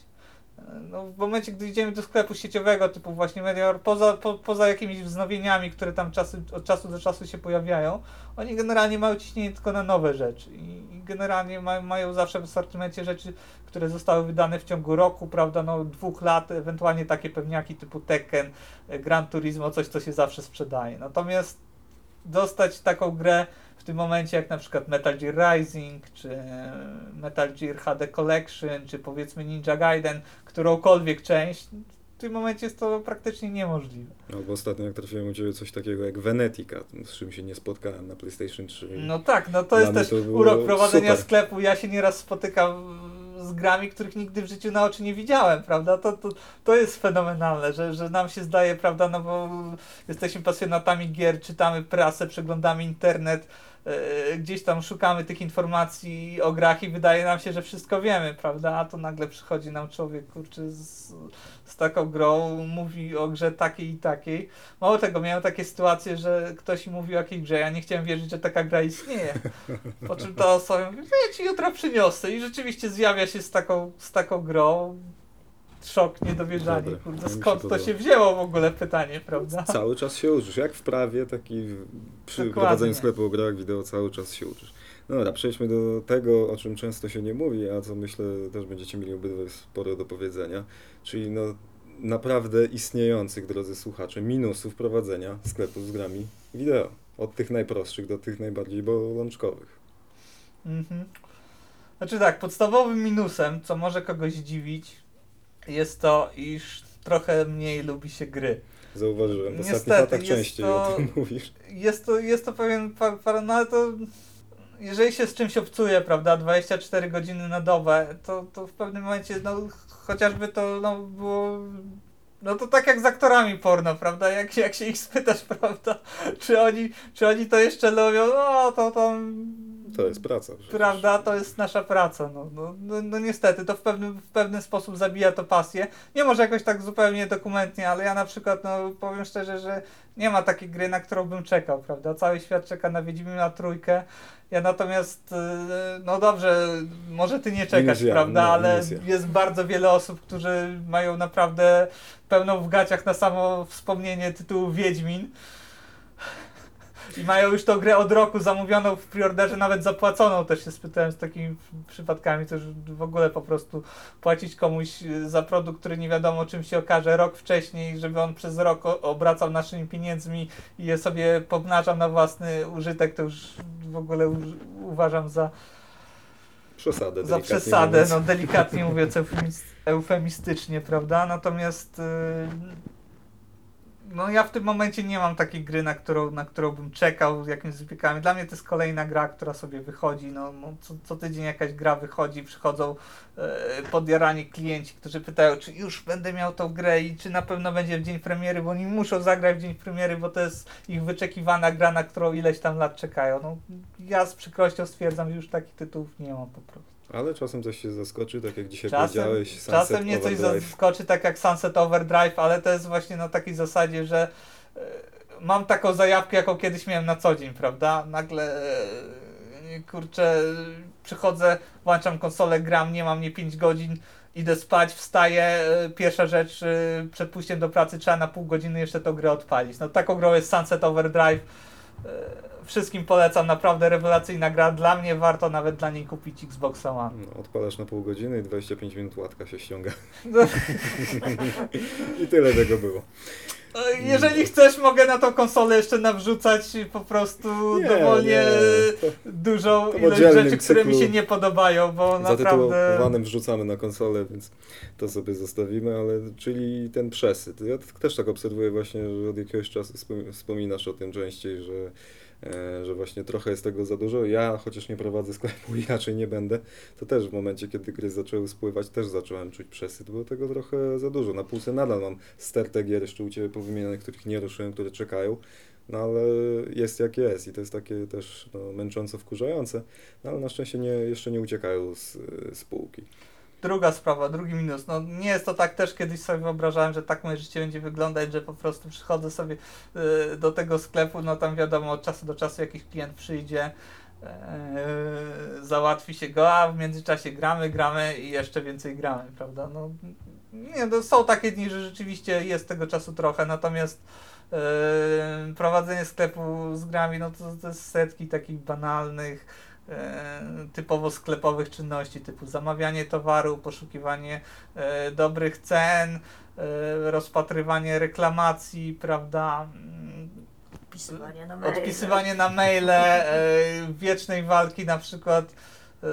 No, w momencie, gdy idziemy do sklepu sieciowego, typu właśnie Medior, poza, po, poza jakimiś wznowieniami, które tam czasy, od czasu do czasu się pojawiają, oni generalnie mają ciśnienie tylko na nowe rzeczy i, i generalnie mają, mają zawsze w asortymencie rzeczy, które zostały wydane w ciągu roku, prawda, no dwóch lat, ewentualnie takie pewniaki typu Tekken, e, Gran Turismo, coś, co się zawsze sprzedaje. Natomiast dostać taką grę w tym momencie jak na przykład Metal Gear Rising, czy e, Metal Gear HD Collection, czy powiedzmy Ninja Gaiden, którąkolwiek część, w tym momencie jest to praktycznie niemożliwe. Albo ostatnio jak trafiłem u Ciebie coś takiego jak Venetica, z czym się nie spotkałem na PlayStation 3. No tak, no to jest też to urok prowadzenia super. sklepu. Ja się nieraz spotykam z grami, których nigdy w życiu na oczy nie widziałem, prawda? To, to, to jest fenomenalne, że, że nam się zdaje, prawda, no bo jesteśmy pasjonatami gier, czytamy prasę, przeglądamy internet, gdzieś tam szukamy tych informacji o grach i wydaje nam się, że wszystko wiemy, prawda? A tu nagle przychodzi nam człowiek, kurczę, z, z taką grą, mówi o grze takiej i takiej. Mało tego, miałem takie sytuacje, że ktoś mi mówi o jakiej grze, ja nie chciałem wierzyć, że taka gra istnieje. Po czym ta osoba mówi, ja ci jutro przyniosę i rzeczywiście zjawia się z taką, z taką grą. Szok, niedowierzanie, Dobre, kurde, skąd to się wzięło w ogóle pytanie, prawda? Cały czas się uczysz, jak w prawie, tak i w- przy Dokładnie. prowadzeniu sklepu o grach wideo cały czas się uczysz. No dobra, przejdźmy do tego, o czym często się nie mówi, a co myślę też będziecie mieli obydwaj sporo do powiedzenia, czyli no naprawdę istniejących, drodzy słuchacze, minusów prowadzenia sklepu z grami wideo. Od tych najprostszych do tych najbardziej bolączkowych. Mhm. Znaczy tak, podstawowym minusem, co może kogoś dziwić, jest to, iż trochę mniej lubi się gry. Zauważyłem, w ostatnich latach częściej to- o tym mówisz. Jest to, jest to pewien, pa, pa, no ale to jeżeli się z czymś obcuje, prawda, 24 godziny na dobę, to, to w pewnym momencie, no chociażby to no, było, no to tak jak z aktorami porno, prawda, jak, jak się ich spytasz, prawda, czy oni, czy oni to jeszcze lubią, no to tam To jest praca. przecież. Prawda, to jest nasza praca. No, no, no, no niestety, to w pewnym, w pewnym sposób zabija to pasję. Nie może jakoś tak zupełnie dokumentnie, ale ja na przykład, no powiem szczerze, że nie ma takiej gry, na którą bym czekał, prawda? Cały świat czeka na Wiedźmina trójkę. Ja natomiast, yy, no dobrze, może ty nie czekasz, ja, prawda, nie, ale minus ja. jest bardzo wiele osób, którzy mają naprawdę pełną w gaciach na samo wspomnienie tytułu Wiedźmin. I mają już tą grę od roku zamówioną w preorderze, nawet zapłaconą. Też się spytałem z takimi przypadkami, to już w ogóle po prostu płacić komuś y, za produkt, który nie wiadomo czym się okaże rok wcześniej, żeby on przez rok obracał naszymi pieniędzmi i je sobie pomnażał na własny użytek, to już w ogóle uważam za, Przesadę, za przesadę, mówiąc. no delikatnie mówiąc eufemis- eufemistycznie, prawda? Natomiast y, no ja w tym momencie nie mam takiej gry, na którą, na którą bym czekał z jakimś zbiegami. Dla mnie to jest kolejna gra, która sobie wychodzi. No, no co, co tydzień jakaś gra wychodzi, przychodzą e, podjarani klienci, którzy pytają, czy już będę miał tą grę i czy na pewno będzie w dzień premiery, bo oni muszą zagrać w dzień premiery, bo to jest ich wyczekiwana gra, na którą ileś tam lat czekają. No, ja z przykrością stwierdzam, że już takich tytułów nie mam po prostu. Ale czasem coś się zaskoczy, tak jak dzisiaj Czasem, powiedziałeś. Sunset czasem mnie coś Overdrive. zaskoczy, tak jak Sunset Overdrive, ale to jest właśnie na takiej zasadzie, że e, mam taką zajawkę, jaką kiedyś miałem na co dzień, prawda? Nagle, e, kurczę, przychodzę, włączam konsolę, gram, nie mam nie 5 godzin, idę spać, wstaję, e, pierwsza rzecz, przed pójściem do pracy trzeba na pół godziny jeszcze tą grę odpalić. No taką grą jest Sunset Overdrive. Wszystkim polecam, naprawdę rewelacyjna gra. Dla mnie warto nawet dla niej kupić Xboxa One. No, odpalasz na pół godziny i 25 minut łatka się ściąga. No. I tyle tego było. E, Jeżeli chcesz, mogę na tą konsolę jeszcze nawrzucać po prostu Nie, dowolnie nie, to dużą to ilość rzeczy, które mi się nie podobają, bo naprawdę... zatytułowanym wrzucamy na konsolę, więc to sobie zostawimy, ale czyli ten przesyt. Ja też tak obserwuję właśnie, że od jakiegoś czasu wspom- wspominasz o tym częściej, że, że właśnie trochę jest tego za dużo. Ja, chociaż nie prowadzę sklepu i raczej nie będę, to też w momencie, kiedy gry zaczęły spływać, też zacząłem czuć przesyt, bo tego trochę za dużo. Na półce nadal mam stertę gier jeszcze u Ciebie powymienianych, których nie ruszyłem, które czekają. No ale jest jak jest i to jest takie też no, męcząco wkurzające, no ale na szczęście nie, jeszcze nie uciekają z, z półki. Druga sprawa, drugi minus. No nie jest to tak też kiedyś sobie wyobrażałem, że tak moje życie będzie wyglądać, że po prostu przychodzę sobie y, do tego sklepu, no tam wiadomo od czasu do czasu jakiś klient przyjdzie, y, załatwi się go, a w międzyczasie gramy, gramy i jeszcze więcej gramy, prawda? No nie, no są takie dni, że rzeczywiście jest tego czasu trochę, natomiast y, prowadzenie sklepu z grami, no to, to jest setki takich banalnych, typowo sklepowych czynności, typu zamawianie towaru, poszukiwanie e, dobrych cen, e, rozpatrywanie reklamacji, prawda, Odpisywanie na maile. odpisywanie na maile, e, wiecznej walki na przykład. E,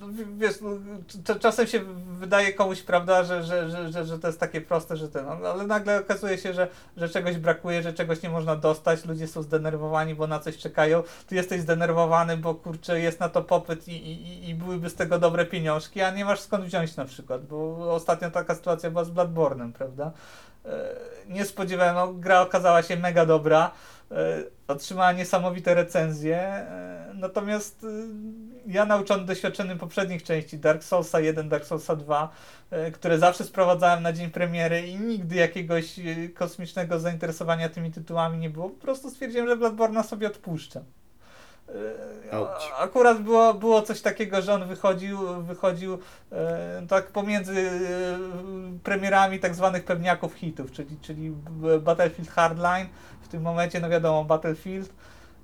no, Wiesz, no, cz- czasem się wydaje komuś, prawda, że, że, że, że, to jest takie proste, że ten, ale nagle okazuje się, że, że czegoś brakuje, że czegoś nie można dostać, ludzie są zdenerwowani, bo na coś czekają, ty jesteś zdenerwowany, bo kurczę, jest na to popyt i, i, i- byłyby z tego dobre pieniążki, a nie masz skąd wziąć na przykład, bo ostatnio taka sytuacja była z Bloodborne'em, prawda? E, Nie spodziewałem, no, gra okazała się mega dobra, e, otrzymała niesamowite recenzje, e, natomiast ja nauczony doświadczonym poprzednich części Dark Soulsa 1, Dark Soulsa 2, e, które zawsze sprowadzałem na dzień premiery i nigdy jakiegoś kosmicznego zainteresowania tymi tytułami nie było, po prostu stwierdziłem, że Bloodborne'a sobie odpuszczę. E, Akurat było, było coś takiego, że on wychodził, wychodził e, tak pomiędzy e, premierami tak zwanych pewniaków hitów, czyli, czyli Battlefield Hardline, w tym momencie, no wiadomo, Battlefield,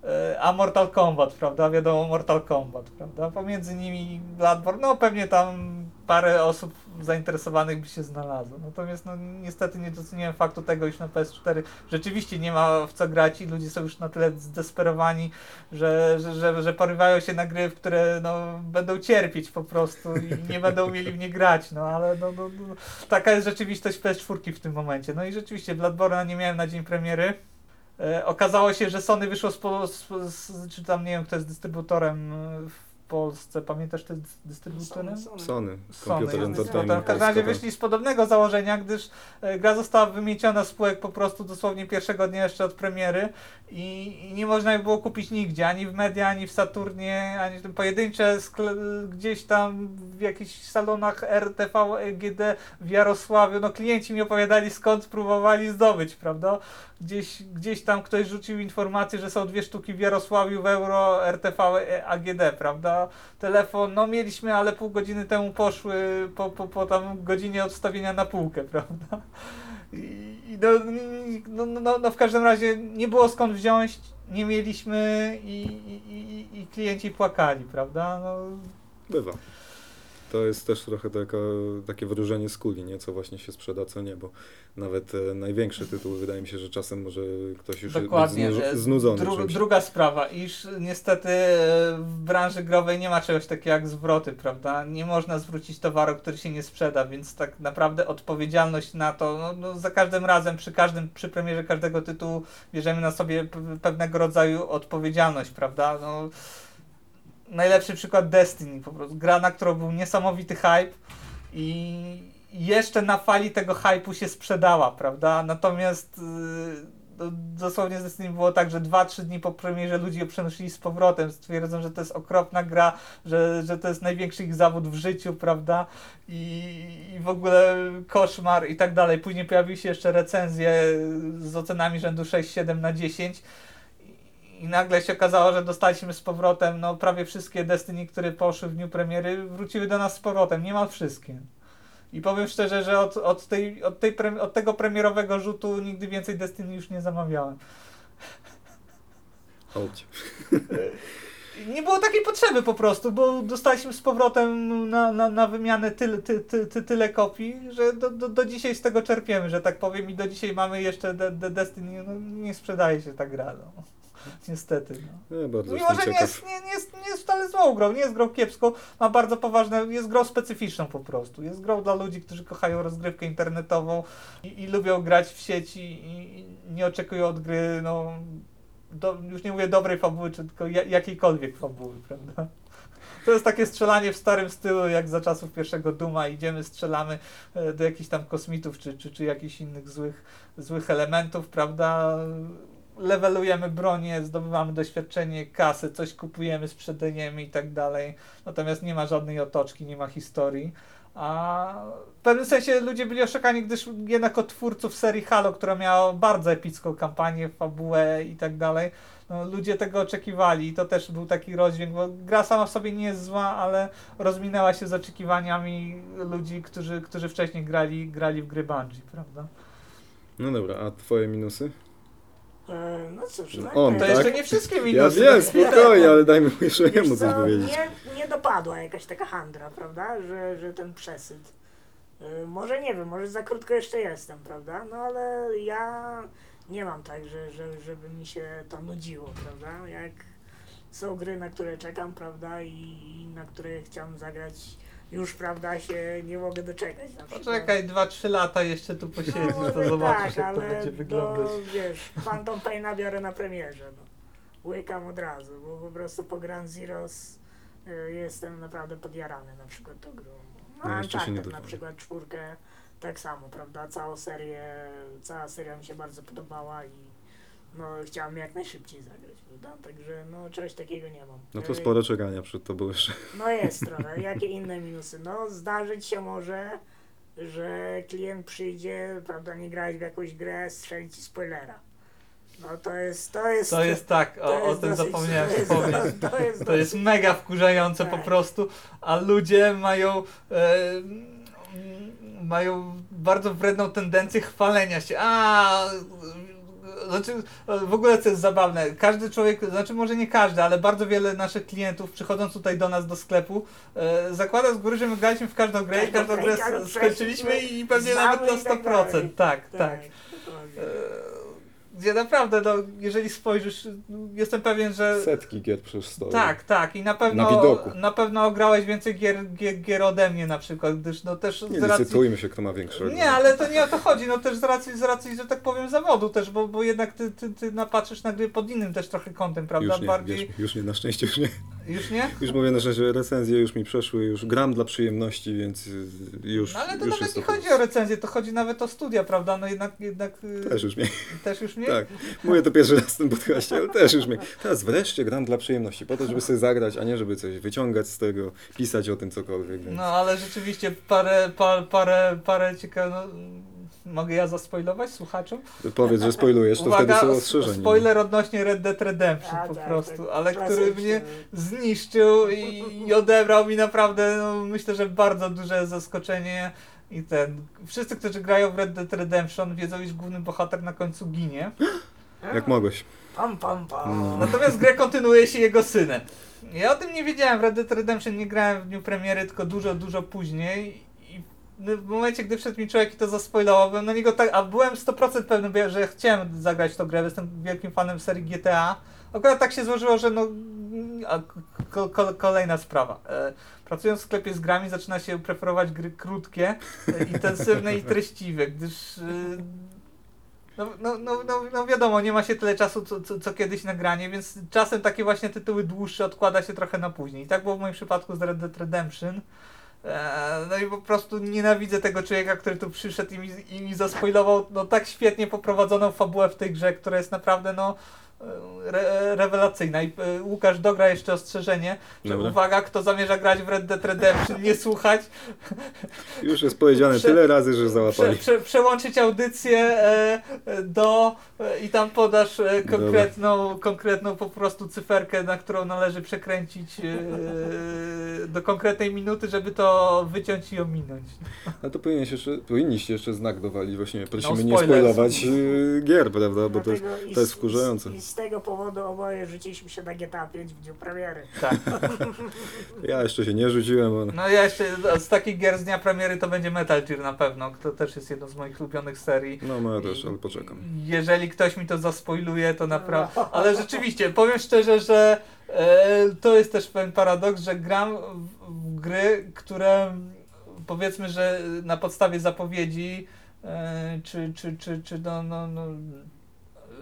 e, a Mortal Kombat, prawda, wiadomo, Mortal Kombat, prawda, pomiędzy nimi Bloodborne, no pewnie tam parę osób zainteresowanych by się znalazło, natomiast no niestety nie doceniłem faktu tego, iż na PS4 rzeczywiście nie ma w co grać i ludzie są już na tyle zdesperowani, że, że, że, że porywają się na gry, w które no, będą cierpieć po prostu i nie będą mieli w nie grać, no ale no, no, no, taka jest rzeczywistość PS4 w tym momencie. No i rzeczywiście Bloodborne'a nie miałem na dzień premiery. E, okazało się, że Sony wyszło z, z, z czy tam nie wiem kto jest dystrybutorem e, w Polsce, pamiętasz kto jest dystrybutorem? Sony, Sony. Sony, W każdym razie Polska, wyszli z podobnego założenia, gdyż e, gra została wymieciona z spółek po prostu dosłownie pierwszego dnia jeszcze od premiery i, i nie można jej było kupić nigdzie, ani w Media, ani w Saturnie, ani w pojedyncze skle- gdzieś tam w jakichś salonach RTV, EGD w Jarosławiu, no klienci mi opowiadali skąd próbowali zdobyć, prawda? Gdzieś, gdzieś tam ktoś rzucił informację, że są dwie sztuki w Jarosławiu w Euro RTV AGD, prawda? Telefon, no mieliśmy, ale pół godziny temu poszły po, po, po tam godzinie odstawienia na półkę, prawda? I, no, no, no, no, no w każdym razie nie było skąd wziąć, nie mieliśmy i, i, i, i klienci płakali, prawda? No, Bywa. To jest też trochę taka, takie wróżenie z kuli, nie? Co właśnie się sprzeda, co nie, bo nawet e, największe tytuły wydaje mi się, że czasem może ktoś już Dokładnie. być znu- znudzony dru- czymś. druga sprawa, iż niestety e, w branży growej nie ma czegoś takiego jak zwroty, prawda? Nie można zwrócić towaru, który się nie sprzeda, więc tak naprawdę odpowiedzialność na to, no, no za każdym razem, przy każdym, przy premierze każdego tytułu bierzemy na sobie pewnego rodzaju odpowiedzialność, prawda? No, najlepszy przykład Destiny, po prostu gra, na którą był niesamowity hype i jeszcze na fali tego hype'u się sprzedała, prawda? Natomiast yy, dosłownie z Destiny było tak, że 2-3 dni po premierze ludzie ją przenosili z powrotem, stwierdzą, że to jest okropna gra, że, że to jest największy ich zawód w życiu, prawda? I, I w ogóle koszmar i tak dalej. Później pojawiły się jeszcze recenzje z ocenami rzędu 6-7 na 10 i- nagle się okazało, że dostaliśmy z powrotem no, prawie wszystkie Destiny, które poszły w dniu premiery, wróciły do nas z powrotem, niemal wszystkie. I powiem szczerze, że od, od, tej, od, tej pre, od tego premierowego rzutu nigdy więcej Destiny już nie zamawiałem. Auć. Nie było takiej potrzeby po prostu, bo dostaliśmy z powrotem na, na, na wymianę tyle, ty, ty, ty, tyle kopii, że do, do, do dzisiaj z tego czerpiemy, że tak powiem i do dzisiaj mamy jeszcze de, de Destiny, no nie sprzedaje się ta gra, no. Niestety. No. Ja bardzo Mimo, że nie jest, nie, nie, jest, nie jest wcale złą grą, nie jest grą kiepską, ma bardzo poważne, jest grą specyficzną po prostu. Jest grą dla ludzi, którzy kochają rozgrywkę internetową i, i lubią grać w sieci i, i nie oczekują od gry, no, do, już nie mówię dobrej fabuły, czy tylko ja, jakiejkolwiek fabuły, prawda? To jest takie strzelanie w starym stylu, jak za czasów pierwszego Duma. Idziemy, strzelamy e, do jakichś tam kosmitów, czy, czy, czy jakichś innych złych, złych elementów, prawda? Levelujemy bronię, zdobywamy doświadczenie, kasę, coś kupujemy, sprzedajemy i tak dalej. Natomiast nie ma żadnej otoczki, nie ma historii. A w pewnym sensie ludzie byli oszukani, gdyż jednak od twórców serii Halo, która miała bardzo epicką kampanię, fabułę i tak dalej, no, ludzie tego oczekiwali i to też był taki rozdźwięk, bo gra sama w sobie nie jest zła, ale rozminęła się z oczekiwaniami ludzi, którzy, którzy wcześniej grali, grali w gry Bungie, prawda? No dobra, a twoje minusy? E, no cóż, no, On, To tak? jeszcze nie wszystkie Ja minusy. wiem, spokojnie, ale dajmy mu jeszcze Wiesz jemu coś co, powiedzieć. nie, nie dopadła jakaś taka handra, prawda? Że, że ten przesyt. Y, może nie wiem, może za krótko jeszcze jestem, prawda? No ale ja nie mam tak, że, że, żeby mi się to nudziło, prawda? Jak są gry, na które czekam, prawda? I, i na które chciałem zagrać już, prawda, się nie mogę doczekać. Na przykład. Poczekaj 2-3 lata jeszcze tu posiedzisz, No, to i zobaczysz tak, jak to będzie wyglądać. Do, wiesz, Phantom Paina biorę na premierze, no. Łykam od razu, bo po prostu po Grand Zeroes y, jestem naprawdę podjarany na przykład tą grą. No, No, jeszcze się nie Uncharted na przykład czwórkę tak samo, prawda? Całą serię, cała seria mi się bardzo podobała i no chciałem jak najszybciej zagrać, prawda? Także no czegoś takiego nie mam. No to Y, sporo czekania przed tobą jeszcze. no jest trochę. Jakie inne minusy? No zdarzyć się może, że klient przyjdzie, prawda, nie grać w jakąś grę, strzelić ci spoilera. No to jest, to jest... To jest tak, to o, o tym dosyć- zapomniałem to jest, wspomnieć. To, to jest, To jest mega wkurzające po Tak. prostu, a ludzie mają e, mają bardzo wredną tendencję chwalenia się. A znaczy w ogóle co jest zabawne, każdy człowiek, znaczy może nie każdy, ale bardzo wiele naszych klientów przychodząc tutaj do nas do sklepu e, zakłada z góry, że my graliśmy w każdą grę i Każdą każdą grę grę, s- skończyliśmy i pewnie nawet na i tak 100%. dalej. Tak, tak. E, Gdzie naprawdę, no, jeżeli spojrzysz, jestem pewien, że Setki gier przecież stoją. tak, tak i na pewno Na widoku. na pewno grałeś więcej gier, gier, gier ode mnie na przykład, gdyż no też Nie z racji... licytujmy się, kto ma większego. Nie, ale to nie o to chodzi, no też z racji, z racji, że tak powiem, zawodu też, bo, bo jednak ty, ty, ty napatrzysz na gry pod innym też trochę kątem, prawda? Już nie, Bardziej... wiesz, już nie, na szczęście już nie. Już nie? Już mówię na szczęście, recenzje już mi przeszły, już gram dla przyjemności, więc już No ale to już nawet jest nie chodzi o recenzję, to chodzi nawet o studia, prawda? No jednak, jednak y, Też już mnie, też już nie? tak. Mówię to pierwszy raz w tym podcaście, ale też już mnie. Teraz wreszcie gram dla przyjemności, po to, żeby sobie zagrać, a nie żeby coś wyciągać z tego, pisać o tym cokolwiek. Więc... No ale rzeczywiście parę, parę, parę, parę ciekawych... No, mogę ja zaspoilować słuchaczom? Powiedz, że spoilujesz, to Uwaga, wtedy są ostrzeżenia. spoiler odnośnie Red Dead Redemption po tak, prostu, tak, ale który mnie zniszczył i, i odebrał mi naprawdę, no, myślę, że bardzo duże zaskoczenie. I ten. Wszyscy, którzy grają w Red Dead Redemption, wiedzą, iż główny bohater na końcu ginie. Jak mogłeś. Pam, pam, pam. No. Natomiast grę kontynuuje się jego synem. Ja o tym nie wiedziałem, w Red Dead Redemption nie grałem w dniu premiery, tylko dużo, dużo później. W momencie, gdy wszedł mi człowiek i to zaspoilował, byłem na niego tak, a byłem 100% pewny, że chciałem zagrać tą grę, jestem wielkim fanem serii GTA. Akurat tak się złożyło, że no... Kolejna sprawa. E, pracując w sklepie z grami zaczyna się preferować gry krótkie, e, intensywne i treściwe, gdyż... E, no, no, no, no, no wiadomo, nie ma się tyle czasu co, co, co kiedyś nagranie, więc czasem takie właśnie tytuły dłuższe odkłada się trochę na później. I tak było w moim przypadku z Red Dead Redemption. Eee, No i po prostu nienawidzę tego człowieka, który tu przyszedł i mi, i mi zaspoilował no, tak świetnie poprowadzoną fabułę w tej grze, która jest naprawdę no e, re, rewelacyjna. I e, Łukasz dogra jeszcze ostrzeżenie, że Dobra. uwaga, kto zamierza grać w Red Dead Redemption, nie słuchać, Już jest powiedziane Prze- tyle razy, że prze, załapali. prze, przełączyć audycję e, e, do e, i tam podasz e, konkretną, konkretną po prostu cyferkę, na którą należy przekręcić e, do konkretnej minuty, żeby to wyciąć i ominąć. Ale to powinieneś jeszcze, powinniście jeszcze znak dowalić, właśnie prosimy No, nie spoilować gier, prawda, bo to to jest wkurzające. Z tego powodu oboje rzuciliśmy się na GTA 5 w dniu premiery. Tak. Ja jeszcze się nie rzuciłem, ale No ja jeszcze z takich gier z dnia premiery to będzie Metal Gear na pewno, to też jest jedną z moich ulubionych serii. no, no ja też, ale poczekam. Jeżeli ktoś mi to zaspoiluje, to naprawdę. Ale rzeczywiście, powiem szczerze, że e, to jest też pewien paradoks, że gram w, w gry, które powiedzmy, że na podstawie zapowiedzi, e, czy, czy, czy, czy no, no, no,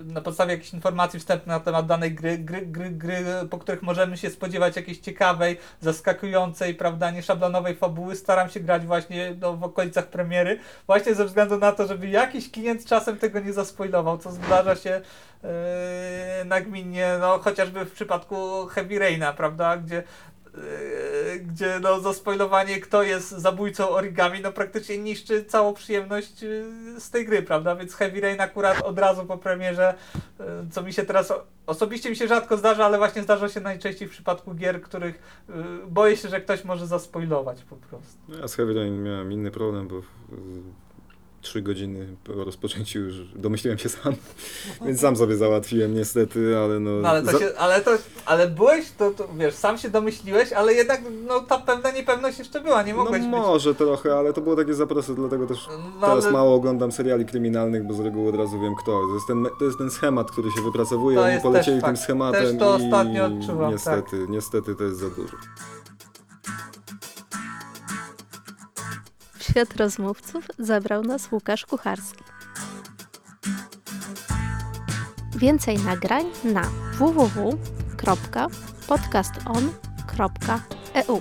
na podstawie jakichś informacji wstępnych na temat danej gry, gry, gry, gry, po których możemy się spodziewać jakiejś ciekawej, zaskakującej, prawda, nieszablonowej fabuły, staram się grać właśnie no, w okolicach premiery, właśnie ze względu na to, żeby jakiś klient czasem tego nie zaspoilował, co zdarza się yy, nagminnie, no chociażby w przypadku Heavy Raina, prawda, gdzie gdzie no zaspoilowanie kto jest zabójcą origami, no praktycznie niszczy całą przyjemność yy, z tej gry, prawda, więc Heavy Rain akurat od razu po premierze, yy, co mi się teraz osobiście mi się rzadko zdarza, ale właśnie zdarza się najczęściej w przypadku gier, których boję się, że ktoś może zaspoilować po prostu. No Ja z Heavy Rain miałem inny problem, bo trzy godziny po rozpoczęciu już domyśliłem się sam, więc sam sobie załatwiłem niestety, ale no... No ale to za- się, ale to, ale byłeś, to, to wiesz, sam się domyśliłeś, ale jednak no ta pewna niepewność jeszcze była, nie No mogłeś być. może trochę, ale to było takie za proste, dlatego też No, teraz ale mało oglądam seriali kryminalnych, bo z reguły od razu wiem kto. To jest ten, to jest ten schemat, który się wypracowuje, oni polecieli tym schematem Też to i ostatnio odczuwam, niestety, niestety to jest za dużo. Świat rozmówców zabrał nas Łukasz Kucharski. Więcej nagrań na www.podcaston.eu